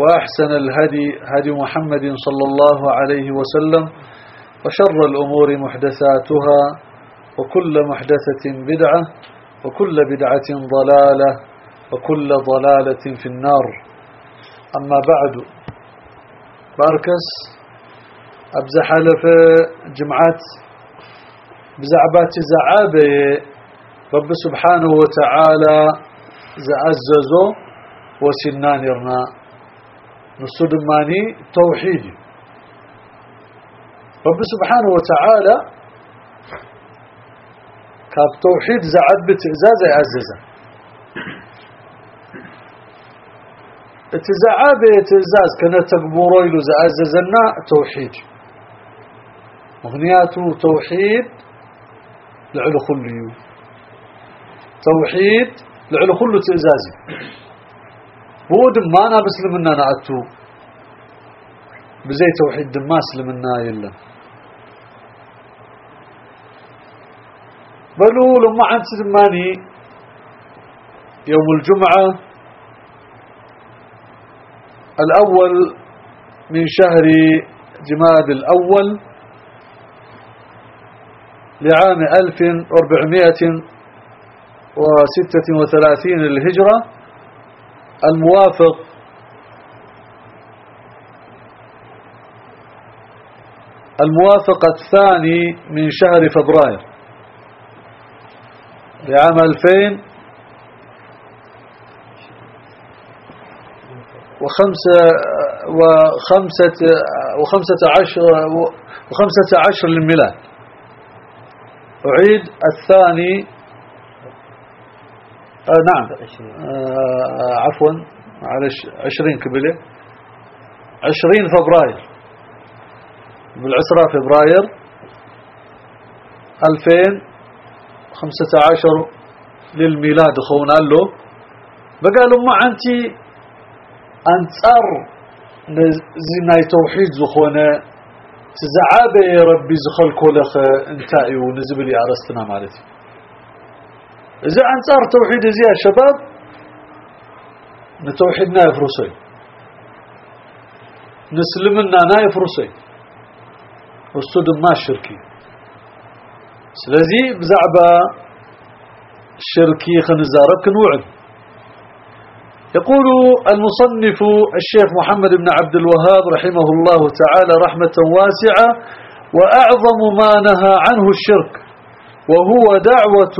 وأحسن الهدي هدي محمد صلى الله عليه وسلم وشر الأمور محدثاتها وكل محدثة بدعة وكل بدعة ضلالة وكل ضلالة في النار. أما بعد باركس أبزح لف جمعات بزعبات زعابة رب سبحانه وتعالى زعززو وسنان يرنا. نصد ماني توحيدي. رب سبحانه وتعالى كاب توحيد زعد بتعزاز يعززه اتزعاب اتزاز كنا تقبورو يلو زعززنا توحيد. مغنياته توحيد لعلو خليو توحيد لعلو خلو تعزازي بود ما أنا بسلمنا نعتو. بزي توحيد ما سلمنا يلا. بلو لما عن سلماني يوم الجمعة الأول من شهر جماد الأول لعام 1436 للهجرة الموافق. الموافق الثاني من شهر فبراير. لعام 2000 وخمسة وخمسة وخمسة عشر وخمسة عشر للميلاد. أعيد الثاني آه نعم. آه عفوا معلش عشرين كبله عشرين فبراير. بالعسرة فبراير ألفين خمسة عشر للميلاد. خونا له بقالوا ما أنتي أنتصر زي توحيد زخونة تزعابة يا ربي زخل كولخ انتائي ونزبلي عرستنا مالتي. إذا أنصار توحيد زي يا شباب نتوحيدنا يفرسي نسلمنا نا يفرسي والسود ما الشركي سلازي بزعبة الشركي خنزارب كنوعد. يقول المصنف الشيخ محمد بن عبد الوهاب رحمه الله تعالى رحمة واسعة وأعظم ما نهى عنه الشرك وهو دعوة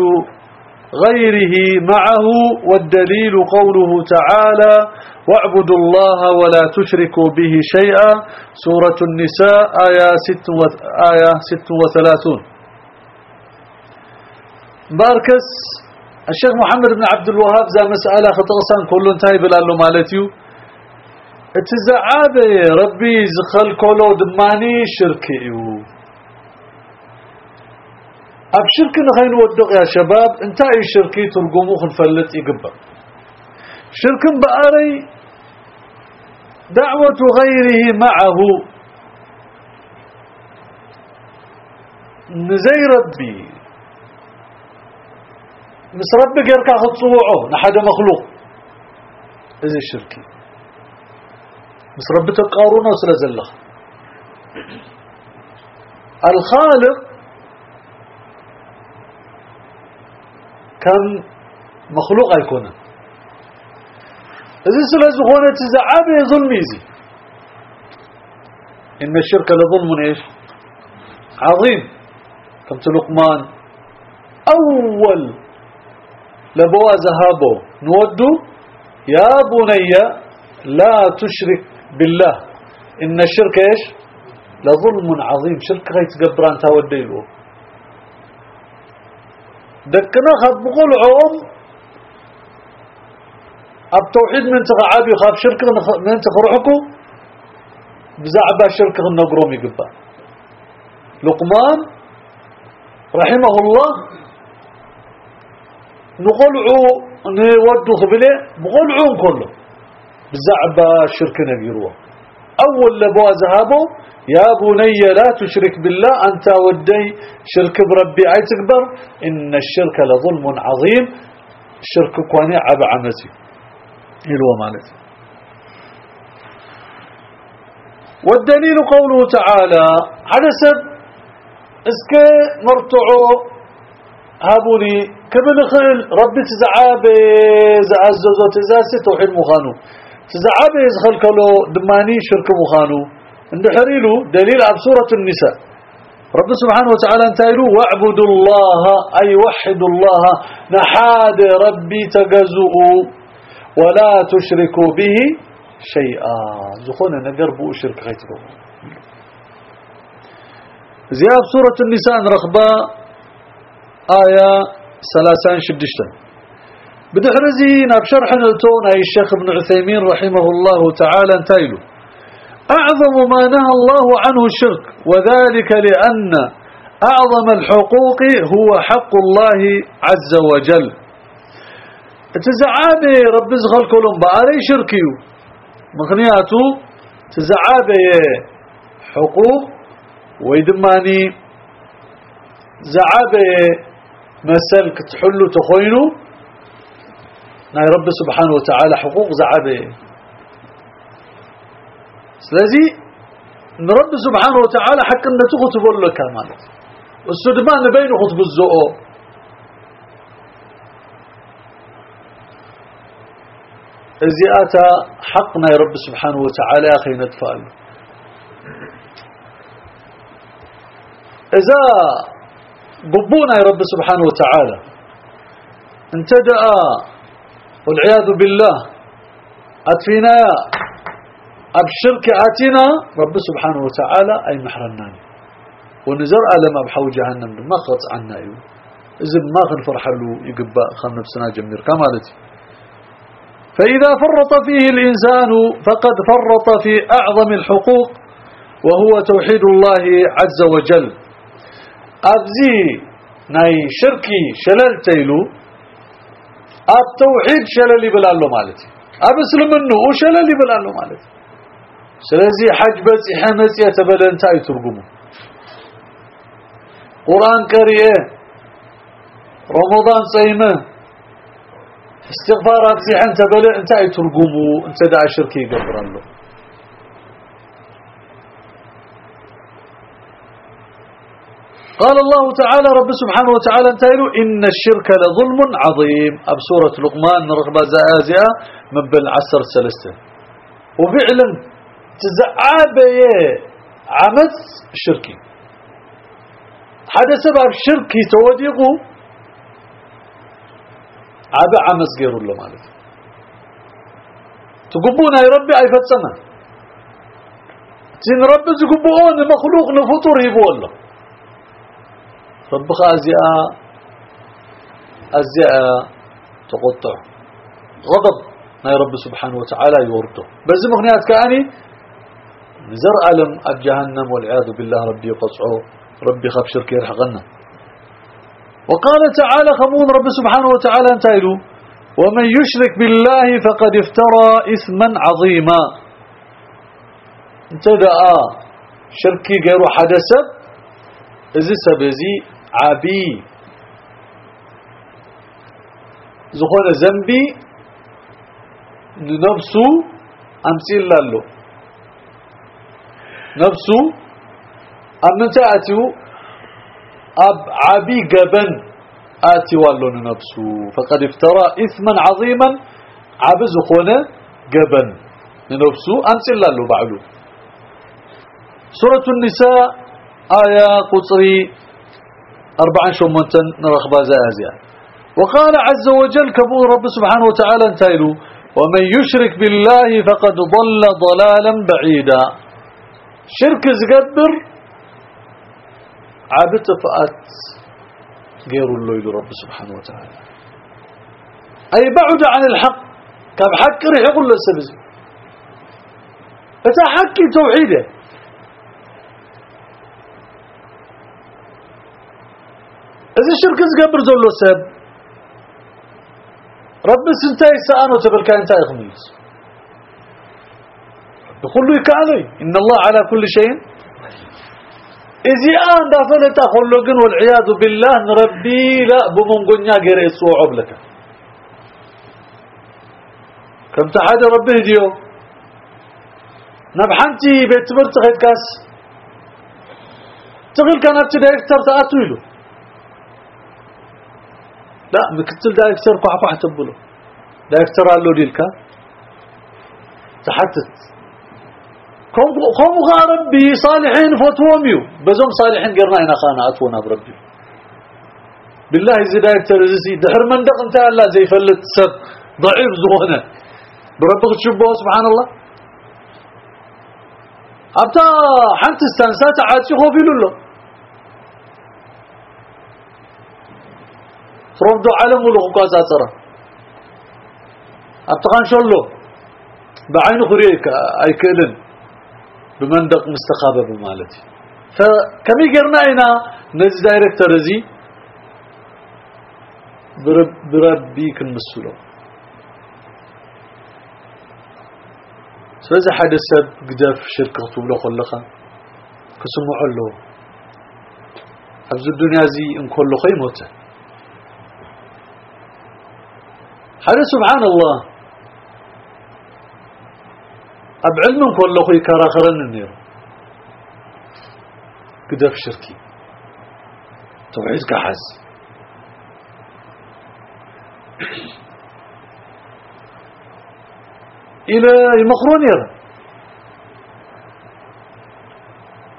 غيره معه والدليل قوله تعالى واعبدوا الله ولا تشركوا به شيئا. سورة النساء آية ست, و... آية ست وثلاثون باركس الشيخ محمد بن عبد الوهاب ذا مسألة خطأسان كل انتهي بلالو مالتيو اتزعابي ربي زخل كولو دماني شركيو أبشرك نخين ودق يا شباب انتهي شركي ترقمو خنفلت يقبر شرك بأري دعوة غيره معه. نزي ربي. مس ربي غيرك ختصوعه نحد مخلوق. إذا الشركي مس ربي تقارونه سلازلخ الخالق كم مخلوق يكون إذا سلازخونه تزعبه ظلمي زي إن الشرك لظلم إيش؟ عظيم. كم لقمان أول لبوا ذهابه نودو يا بني لا تشرك بالله. إن الشرك إيش؟ لظلم عظيم. شرك غيت قبران تودي له بقول عوم. أب توحيد من تغعابي خاب شرك من تخرحكم بزعبا شرك النقروم يقبا. لقمان رحمه الله. نقلعو نودو خبله بقلعو كله. بزعبا شرك نقروه أول لبوا ذهابه يا بني لا تشرك بالله أنت ودي شرك بربي أي تكبر؟ إن الشرك لظلم عظيم. الشرك كواني عب عمسي إلو مالتي. والدليل قوله تعالى حدثت إسك مرتعو هابوني كمن خل ربي تزعابي زعززو تزاسي توحيد مخانو تزعابي يزخل كلو دماني شرك مخانو. اندحريلو دليل عن سورة النساء. رب سبحانه وتعالى انتايلو واعبدوا الله أي وحدوا الله. نحاد ربي تجزؤوا ولا تشركوا به شيئا. زخونا نقربوا شرك غيتكم زياب سورة النساء رخبة آية سلاسان شدشتا بدحرزين بشرح نلتون أي الشيخ ابن عثيمين رحمه الله تعالى انتايلو. أعظم ما نهى الله عنه الشرك وذلك لأن أعظم الحقوق هو حق الله عز وجل. تزعابي رب زغل كلهم بأري شركيو؟ مخنياتو تزعابي حقوق ويدماني. زعابي مسلك تحلو تخوينو؟ ناي رب سبحانه وتعالى حقوق زعابي سلازي رب سبحانه وتعالى حق ان تخطب لك مالك والسدمان بين خطب الزؤو ازياتا حقنا يا رب سبحانه وتعالى أخي ندفعل اذا قبونا يا رب سبحانه وتعالى انتدأ والعياذ بالله. أتفينا أبشرك آتنا رب سبحانه وتعالى أي محرنا ونزر ألم أبحو جهنم. ما خط عنا أيوه إذن ما خنفرح له يقبأ خن نفسنا جمير. كمالتي فإذا فرط فيه الإنسان فقد فرط في أعظم الحقوق وهو توحيد الله عز وجل. أبزي ناي شركي شلل تيلو أب توحيد شلل بلالو مالتي أب اسلمنه وشلل بلالو مالتي. سلازي حج إحمس يتبلن تاي ترقمه قرآن كريه رمضان صيمه استغفارات زي أنت بلأ أنت أي ترقمو أنت دا شركي قبر له. قال الله تعالى رب سبحانه وتعالى انتهيلو إن الشرك لظلم عظيم. أب سورة لقمان رغبة زآزئة مبل عسر سلسة وفعلا تزعابي عمد شركي. هذا سبب شركي توديقه عبا عمس غير له مالك. تقبونا يا ربي أي فتسنا تين ربي تقبون مخلوق نفطور يبو الله. رب خازئة أزئة تقطع. غضب. يا رب سبحانه وتعالى يورده بس مغنيات كأني زر ألم أب جهنم والعياذ بالله ربي يقصعه ربي خاف شركي يرحقنا وقال تعالى خمون رب سبحانه وتعالى انتهلوا ومن يشرك بالله فقد افترى إثما عظيما. انتدأ شركي غير حدث إذا سبزي عبي زخون زنبي. أمسي له نفسه أمتى أتيو أب عبي قبن. آتي والون نفسه فقد افترى إثما عظيما. عبز خونه قبن. نفسه أمسي له بعلو. سورة النساء آية قصري. أربعا شمونتا نرخبا زازيا وقال عز وجل كبور رب سبحانه وتعالى انتايلو ومن يشرك بالله فقد ضل ضلالا بعيدا. شرك زقبر عابت فأت غير الليل رب سبحانه وتعالى. أي بعد عن الحق كم حق رح يقول له فتحكي توحيده. شرك زقبر زولو سب. رب سنتاي سأنو تبلك انتاي خميس. يقول له كالي إن الله على كل شيء إذا آن دافلت أقول له والعياذ بالله نربي لا بمنقنيا غير يسوع لك كم تحاد ربي ديو. نبحنتي بيت مرت خيط كاس. تغيل كانت دايركتر تأتوا له لا مكتل دايركتر كوحا كوحا تبلو دايركتر قال له ديلكا تحتت كم ربي صالحين فتوميو بزوم صالحين قرنا هنا خانا عطونا بربي. بالله زي دايركتر زي دحر مندق انت لا زي فلت سب. ضعيف زغنة بربك تشبه سبحان الله أبتا حنت استنسات عاتي خوفي له فرمدو علم ولغقاسات ترى أبتغان شلو بعين خريك أي كيلن بمندق مستخابة بمالتي. فكمي قرنا هنا نزي دايركتر زي. برب بربيك المسلو. سلازي حدا سب قداف شركة تبلو خلقا. كسمع له أبز الدنيا زي إن كل خيمته هذا سبحان الله. أب علم كل خوي كراخرن النير قدف شركي توعيد كحز إلى المخرون يرى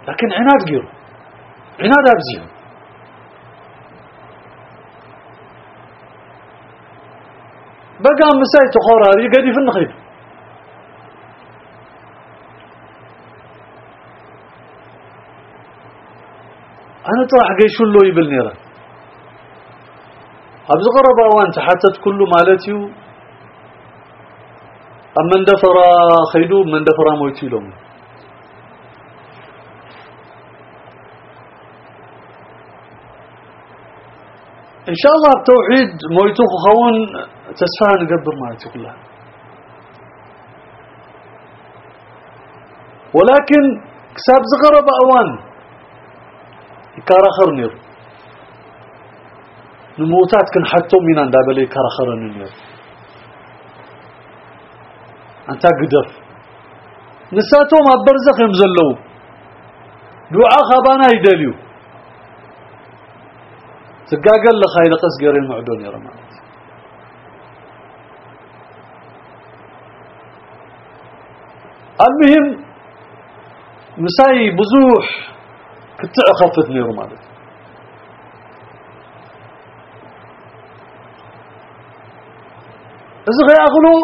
لكن عناد قير عناد أبزيهم بقى مساي تخوراري قدي في النخيب أنا طرح قيشو له يبل نيرا أبز غرب أوان تحتت كل مالتيو أما اندفر خيدو من دفر مويتي لهم. إن شاء الله التوحيد مويتو خون تسفها نقبر مالتي كلها ولكن كساب زغرب أوان يكارخر نير. نموتات كن حتى من عند أبلي يكارخر نير. أنت قدف نساتهم أبرزخ يمزلو دعاء خبانا يدليو. تقاقل لخايل قس قرين معدون يا رمات المهم مساي بزوح كتع خفتني رمالت إذا غي أغلو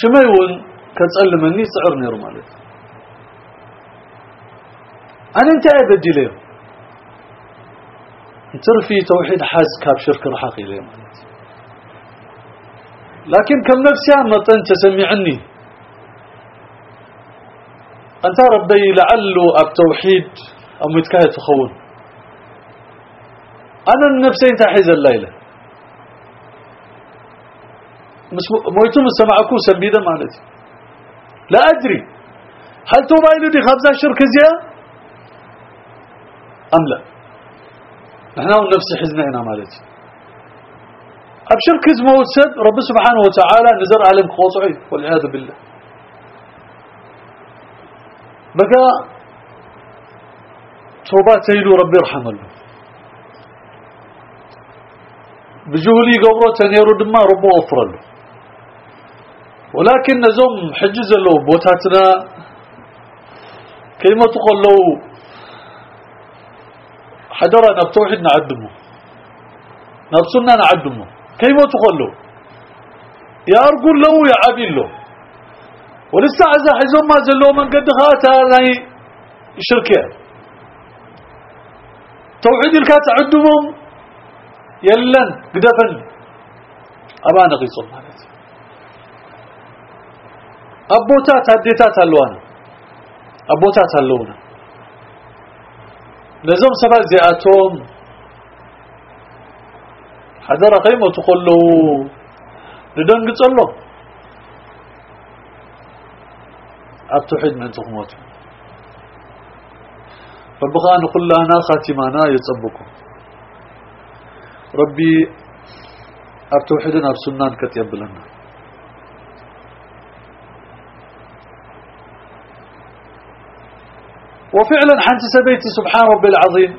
شميون كتسألمني سعرني رمالت أنا انت أبدي ليه ترفي توحيد حاز كاب شرك رحاقي ليه مالت لكن كم نفسي أما أنت سمعني أنت ربي لعله التوحيد أو متكاهد تخون. أنا النفسي أنت حيز الليلة. مويتم السماعكو سبيدا مالتي. لا أدري. هل توبا إلو دي خبزة شرك زيا أم لا؟ نحن نفس حزننا مالتي. أبشر كزمة وسد رب سبحانه وتعالى نزر علم خوصعي والعياذ بالله. بقى توبات سيدو ربي يرحم له بجهلي قبره تنيرو دما ربو وفر له ولكن نزوم حجز له بوتاتنا. كلمة تقول له حدرا نبتوحد نعدمه نبسلنا نعدمه تقول له يا أرقل له يا عبيل له ولسه عزا حزوم ما زلوا من قد خاتا هاي شركة. توحيد الكات عدمهم يلن قدفن. أبانا غيصون مالتي أبوتات هديتات هلوانا أبوتات هلونا لزم سبا زياتهم حدر قيمة تقول له لدنقص الله أبتحد من تخموته فالبخاء نقول لنا خاتمانا يتصبكم ربي أبتوحدنا بسنان كتيب لنا. وفعلا حنت سبيتي سبحان ربي العظيم.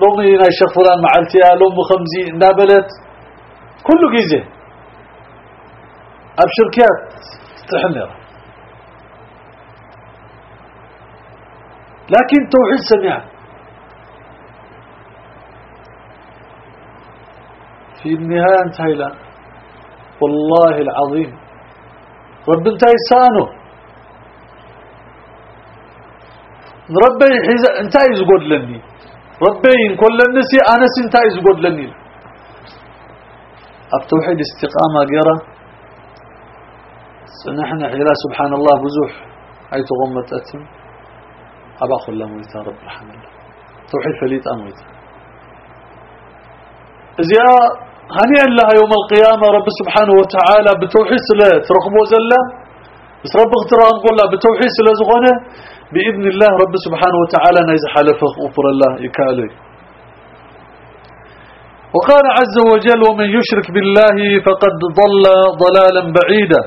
لومي الشيخ فلان معلتيا لوم خمزي نابلت كله جيزة. أبشركات تحنر لكن توحيد سمع في النهاية انتهي لا والله العظيم. رب انتهي سانه ربي حز... انتهي زقود لني ربي إن كل النسي أنس انتهي زقود لني التوحيد استقامة قرأ. نحن إلى سبحان الله بزوح. حيث غمت أتم. أبا الله مويتا رب الله توحيد فليت أمويتا. إذا هنيئا لها يوم القيامة رب سبحانه وتعالى بتوحيد سلا ترخبو زلا. بس رب اغترام قول الله بتوحيد سلا زغنة. بإذن الله رب سبحانه وتعالى نيز حلف غفر الله يكالي. وقال عز وجل ومن يشرك بالله فقد ضل ضلالا بعيدا.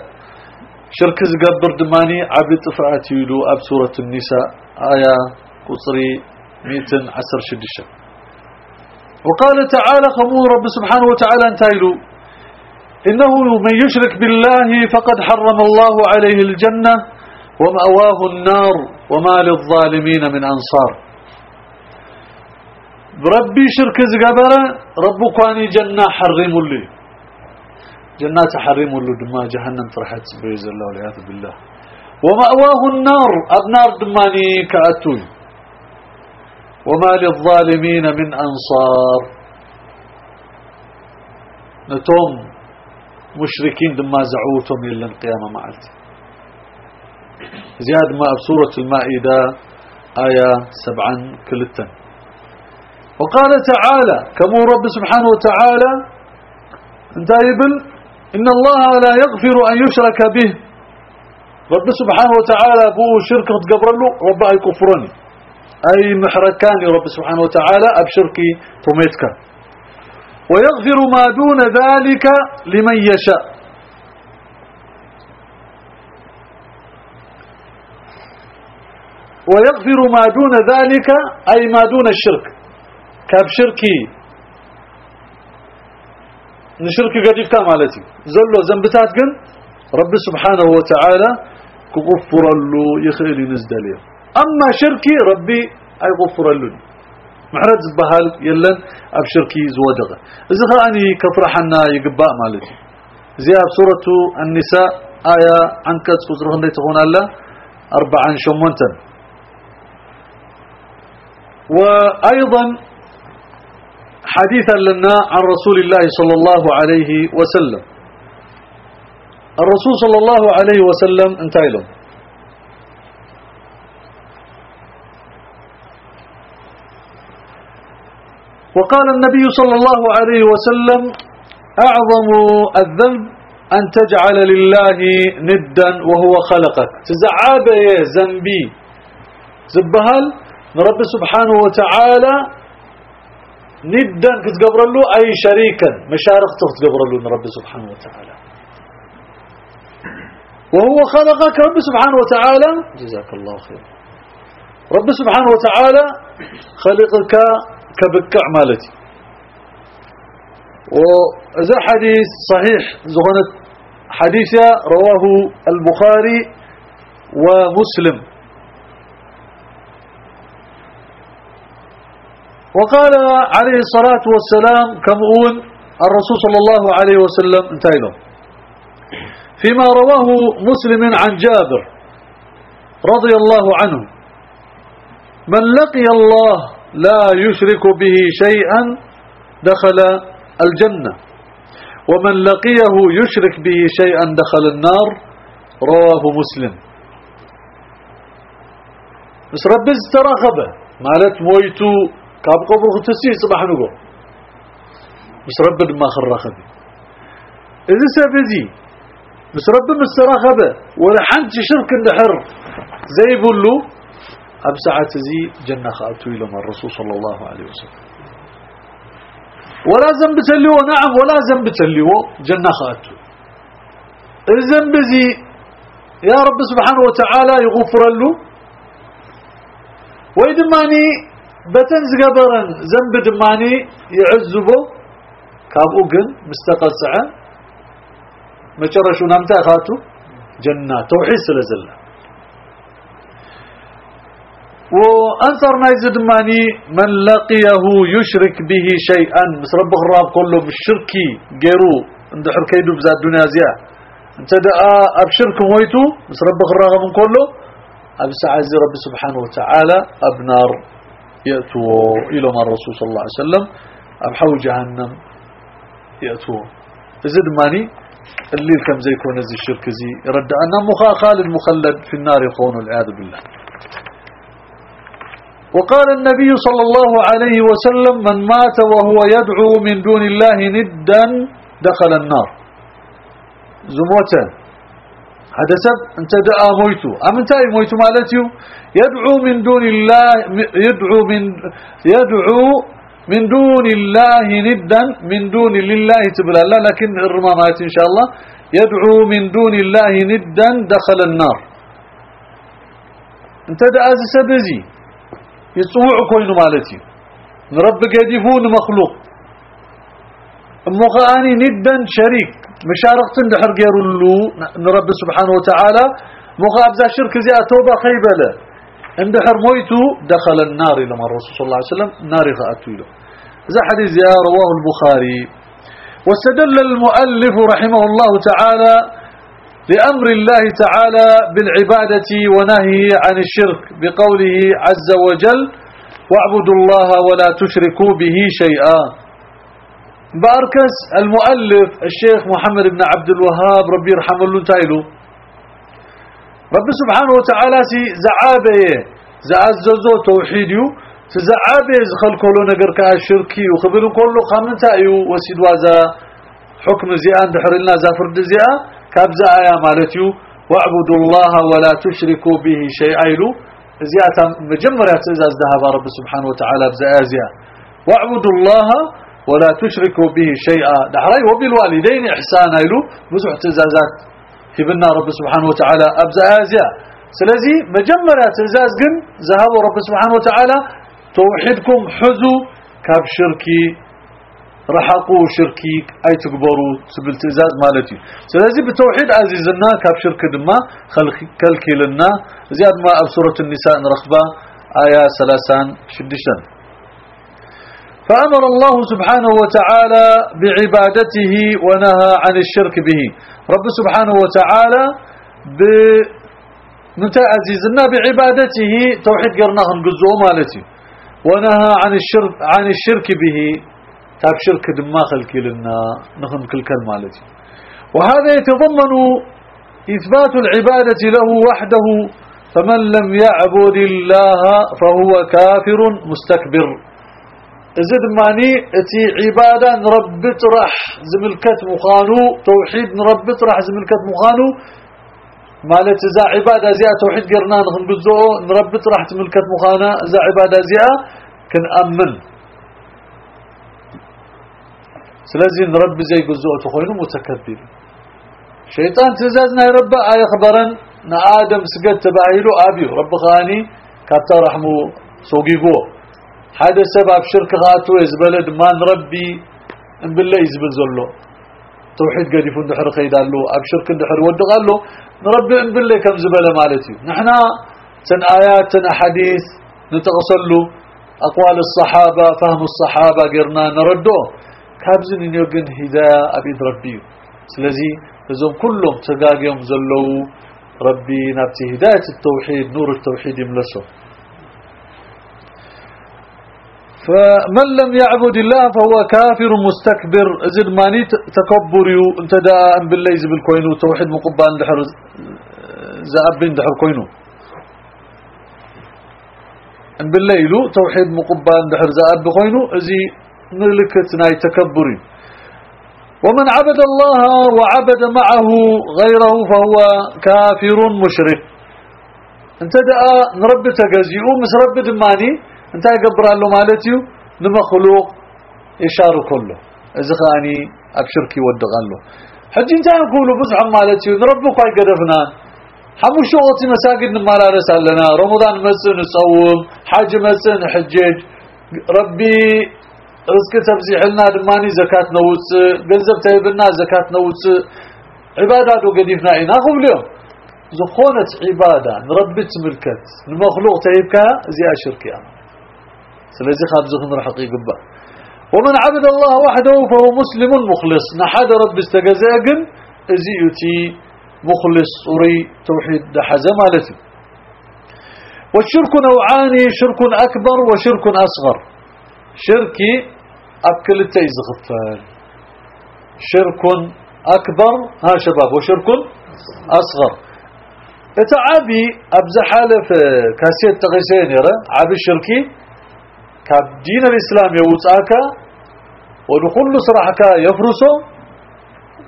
شرك زقبر دماني عبد طفعت يلو أب سورة النساء آية قصري ميتن عسر شدشة وقال تعالى خمون رب سبحانه وتعالى انتايلو إنه من يشرك بالله فقد حرم الله عليه الجنة ومأواه النار وما للظالمين من أنصار. ربي شرك زقبر ربكواني جنة حرم لي جنات حرم له دما جهنم فرحت بيز الله والعياذ بالله. ومأواه النار النار دماني كأتوي. وما للظالمين من أنصار. نتوم مشركين دما زعوتهم إلا القيامة معلت. زياد ما بسورة المائدة آية سبعا كلتا. وقال تعالى كمو رب سبحانه وتعالى أنت يبل إن الله لا يغفر أن يشرك به. رب سبحانه وتعالى بو شركة قبر له رب أي كفرني أي محركاني رب سبحانه وتعالى أبشركي تميتك ويغفر ما دون ذلك لمن يشاء. ويغفر ما دون ذلك أي ما دون الشرك. كابشركي نشرك قديف كام مالتي زلو زنبتات قن رب سبحانه وتعالى كغفر له يخيلي نزدليه أما شركي ربي أي غفر له محرد زبهال يلن أبشركي زودغة إذا خاني كفرحنا يقباء مالتي زي سورة النساء آية عنك تفسرهم دي تقول الله أربعا شمونتا وأيضا حديثا لنا عن رسول الله صلى الله عليه وسلم. الرسول صلى الله عليه وسلم انتهي وقال النبي صلى الله عليه وسلم أعظم الذنب أن تجعل لله ندا وهو خلقك. تزعاب يا ذنبي. زبهال؟ رب سبحانه وتعالى ندا كتقبر له أي شريكا. مشارق تقبر له رب سبحانه وتعالى. وهو خلقك رب سبحانه وتعالى. جزاك الله خير. رب سبحانه وتعالى خلقك كبكع مالتي. وذا حديث صحيح زغنت حديثة رواه البخاري ومسلم. وقال عليه الصلاة والسلام كمؤون الرسول صلى الله عليه وسلم انتهي له فيما رواه مسلم عن جابر رضي الله عنه من لقي الله لا يشرك به شيئا دخل الجنة. ومن لقيه يشرك به شيئا دخل النار. رواه مسلم. بس رب استرغبه مالت مويتو كاب قبر ختسي صباح نقول. بس رب ما خرخبه إذا سبزي. بس رب مسترغبه ولا حنت شرك النحر. زي بلو أبسعت زي جنة خالتو إلى الرسول صلى الله عليه وسلم. ولا ذنب تليو نعم ولا ذنب تليو جنة خالتو. الذنب زي يا رب سبحانه وتعالى يغفر له. ويدماني بتنز قبرا ذنب دماني يعذبه. كابو قن مستقصعه مجرشو نمتا خاتو جنة توحيد سلزلة وأنثر نايز دماني من لقيه يشرك به شيئا. مس رب خراب كله بالشركي غيرو عند حركيدو بزاد الدنيا زيا انت دعا ابشرك مويتو. مس رب خراب من كله. ابس عز رب سبحانه وتعالى. ابنار يأتوا إلى ما الرسول صلى الله عليه وسلم. أبحو جهنم يأتوا زد ماني الليل كم زي كون زي الشرك زي. رد أن مخا خالد مخلد في النار يخون والعياذ بالله. وقال النبي صلى الله عليه وسلم من مات وهو يدعو من دون الله ندا دخل النار. زموتا هذا سب أنت دعا مويتو. أم أنت مويتو مالتيو؟ يدعو من دون الله يدعو من يدعو من دون الله ندا من دون لله تبلا. لا لكن الرمامات إن شاء الله. يدعو من دون الله ندا دخل النار. أنت دعا سبزي يصوع كوين مالتي. رب قديفون مخلوق. مغاني ندا شريك. مشارقة دحر غير له رب سبحانه وتعالى. مغابزا شرك زي توبة خيبلة. عند حرمويتو دخل النار لما الرسول صلى الله عليه وسلم. نار فأتوا له ذا حديث رواه البخاري. واستدل المؤلف رحمه الله تعالى لأمر الله تعالى بالعبادة ونهيه عن الشرك بقوله عز وجل واعبدوا الله ولا تشركوا به شيئا. بأركز المؤلف الشيخ محمد بن عبد الوهاب ربي يرحمه له تايلو. رب سبحانه وتعالى سي زعابه زعززو توحيديو زخل كله نقر كاشركي وخبرو كله خامنتا ايو وسيد وازا حكم زيان دحرلنا زافرد زيا كابزا ايا مالتيو واعبدوا الله ولا تشركوا به شيئا. ايلو زياتا مجمرة تزاز ذهب رب سبحانه وتعالى بزازيا واعبدوا الله ولا تشركوا به شيئا. دحري وبالوالدين إحسانا. ايلو بزح تزازات هبنا رب سبحانه وتعالى أبزا آزيا سلازي مجمرة تزاز قن ذهبوا رب سبحانه وتعالى توحيدكم حزو كاب شركي رحقوا شركي أي تكبروا سبل تزاز مالتي. سلازي بتوحيد عزيزنا كاب شرك دما كالكي لنا زياد ما أبصرة النساء رخبة آية سلاسان شدشا فأمر الله سبحانه وتعالى بعبادته ونهى عن الشرك به. رب سبحانه وتعالى بنتا عزيزنا بعبادته توحيد قرناهم قزو مالتي. ونهى عن الشرك عن الشرك به. تاب شرك دماغ لنا نخن كل مالتي. وهذا يتضمن إثبات العبادة له وحده فمن لم يعبد الله فهو كافر مستكبر. زد ماني إتي عبادة نرب طرح زملكت مخانو توحيد نرب طرح زملكت مخانو. مالت إذا عبادة زيها توحيد قرنا نخنقزو نربط راح تملكت مخانا إذا عبادة زيها كنأمن سلازي نرب زي قزو تخوينو متكبر شيطان تزازنا يربى آية خبرا نآدم سقد تباهيلو آبيو رب خاني كاتا رحمو سوقيقو هذا سبب شرك غاتو يزبلد ما نربي ان بالله يزبل زلو توحيد قد يفون دحر خيدالو اب شرك دحر ودغالو نربي ان بالله كم زبله مالتي نحنا تن ايات تن احاديث نتغسلو اقوال الصحابه فهم الصحابه قرنا نردو كابزن يوجن هداية ابيد ربي سلازي لزوم كلهم تقاقيهم زلو ربي نبتي هداية التوحيد نور التوحيد يملسه فمن لم يعبد الله فهو كافر مستكبر زد ماني تكبر انت دا ام بالله زبل كوينو توحيد مقبان دحر زابين دحر كوينو ام بالليل توحيد مقبان دحر زاب كوينو ازي ملكت ناي تكبري ومن عبد الله وعبد معه غيره فهو كافر مشرك. انت نربي تجزيو مس رب دماني. انت يقبر له مالتيو. نمخلوق يشار كله. إذا خاني أبشركي ودغ له حج انت يقولوا بزع مالتيو. نربك اي قدفنا. حمو شوطي مساجد نمارس لنا رمضان مسن نصوم حاج مسن حجج. ربي رزق تفزيح لنا دماني زكاة نوص قنزب تيبنا زكاة نوص عبادات وقديفنا اينا خب اليوم زخونة عبادة نربت ملكت نمخلوق تيبكا زي اشركي أنا سلازي خابزخن رحقي قبا ومن عبد الله وحده فهو مسلم مخلص. نحد رب استجزاقن ازيوتي مخلص أري توحيد دحزة مالتي. والشرك نوعان شرك أكبر وشرك أصغر. شركي أكل التيز غفال. شرك أكبر. ها شباب وشرك أصغر. اتعابي أبزحالة في كاسيت تغيسين يرى. عابي الشركي كاب دين الإسلام يوصاك ودخول صراحك يفرسه.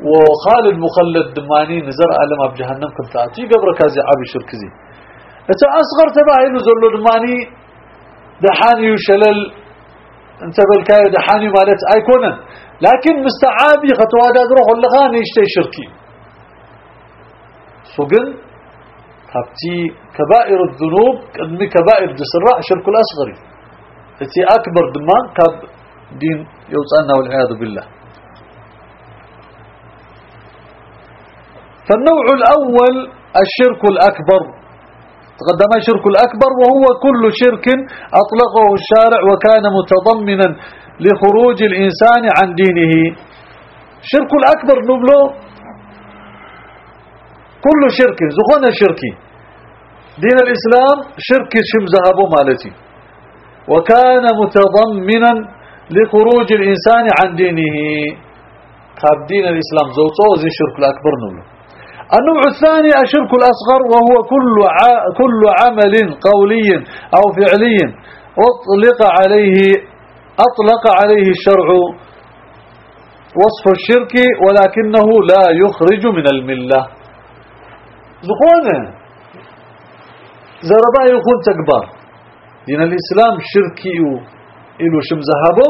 وخالد مخلد دماني نزر عالم أب جهنم كنت اتي قبر كازي عابي شركزي اتا أصغر تبعينو زلو دماني دحاني وشلل انت بالكاي دحاني مالت آيكونا. لكن مستعابي خطوات روح اللغاني يشتي شركي. سوقن كابتي كبائر الذنوب قدمي كبائر دسراء شرك الأصغري. التي أكبر دمان كاب دين يوصلنا والعياذ بالله. فالنوع الأول الشرك الأكبر. تقدم الشرك الأكبر وهو كل شرك أطلقه الشارع وكان متضمنا لخروج الإنسان عن دينه. شرك الأكبر نبلو كل شرك زخون شركي دين الإسلام شرك شمزهبو مالتي. وكان متضمنا لخروج الإنسان عن دينه. خاب دين الإسلام زوجه زي الشرك الأكبر نقول النوع الثاني الشرك الأصغر وهو كل كل عمل قولي أو فعلي أطلق عليه أطلق عليه الشرع وصف الشرك ولكنه لا يخرج من الملة. زخونه زربا يكون تكبر. دين الإسلام شركي إلو شم ذهبو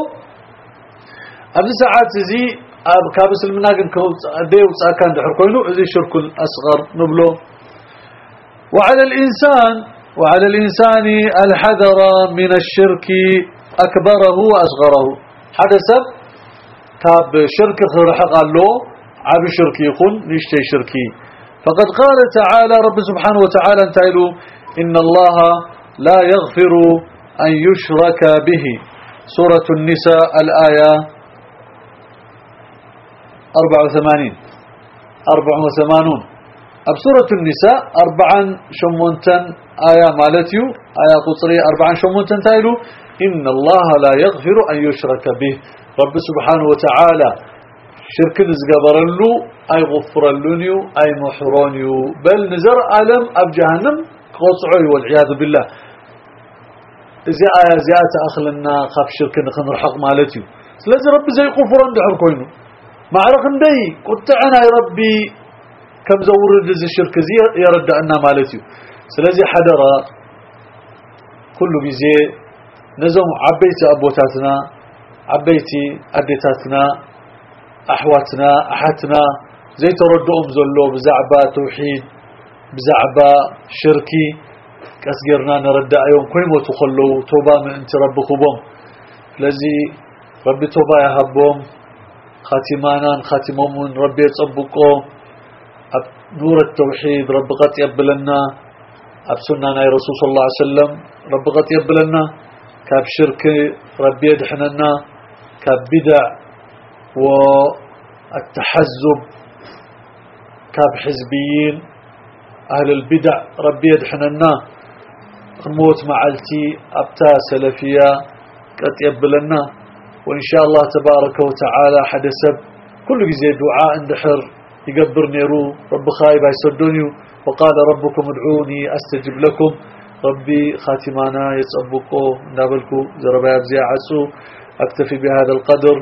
أبي ساعات زي أب كابس المناقن ديو ساكان دحر كوينو زي شرك الأصغر نبلو وعلى الإنسان وعلى الإنسان الحذر من الشرك أكبره وأصغره حدث كاب شرك خرح قال له عب شرك يكون نشتي شركي فقد قال تعالى رب سبحانه وتعالى انتهلوا إن الله لا يغفر أن يشرك به سورة النساء الآية 84 84 أب سورة النساء أربعا شمونتن آية مالتيو آية قطرية أربعا شمونتن تايلو. إن الله لا يغفر أن يشرك به. رب سبحانه وتعالى شرك نزقبر له أي غفر اللونيو أي محرونيو. بل نزر ألم أب جهنم قصعي والعياذ بالله. زي آية زيات أخلنا خاف شرك نخن رحق مالتي سلازي ربي زي قفران دحر كوينو. معرق ندي قلت عنا يا ربي كم زورد زي الشرك زي يرد أن مالتي. سلازي حدر كل بزي نزم عبيتي أبوتاتنا عبيتي أديتاتنا أحواتنا أحاتنا. زي تردهم زلو بزعبة توحيد بزعبة شركي. كسجرنا نرد أيوم كل ما تخلو توبا من أنت ربكم لذي ربي توبا يهبهم خاتمانا خاتمهم ربي يتصبقوا نور التوحيد رب قد يبلنا أبسلنا يا رسول صلى الله عليه وسلم رب قد يبلنا كاب شرك ربي يدحننا. كاب بدع والتحزب. كاب حزبيين أهل البدع ربي يدحننا. موت معلتي أبتا سلفية قد يبلنا وإن شاء الله تبارك وتعالى حدث كل جزي دعاء اندحر يقبر نيرو رب خايب يسدوني وقال ربكم ادعوني أستجب لكم ربي خاتمانا يتصبقو نابلكو زربا يبزي عسو أكتفي بهذا القدر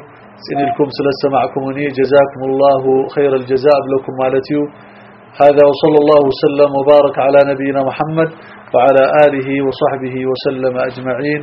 سنلكم سلسة معكمني جزاكم الله خير الجزاء لكم مالتيو هذا وصلى الله وسلم وبارك على نبينا محمد وعلى آله وصحبه وسلم أجمعين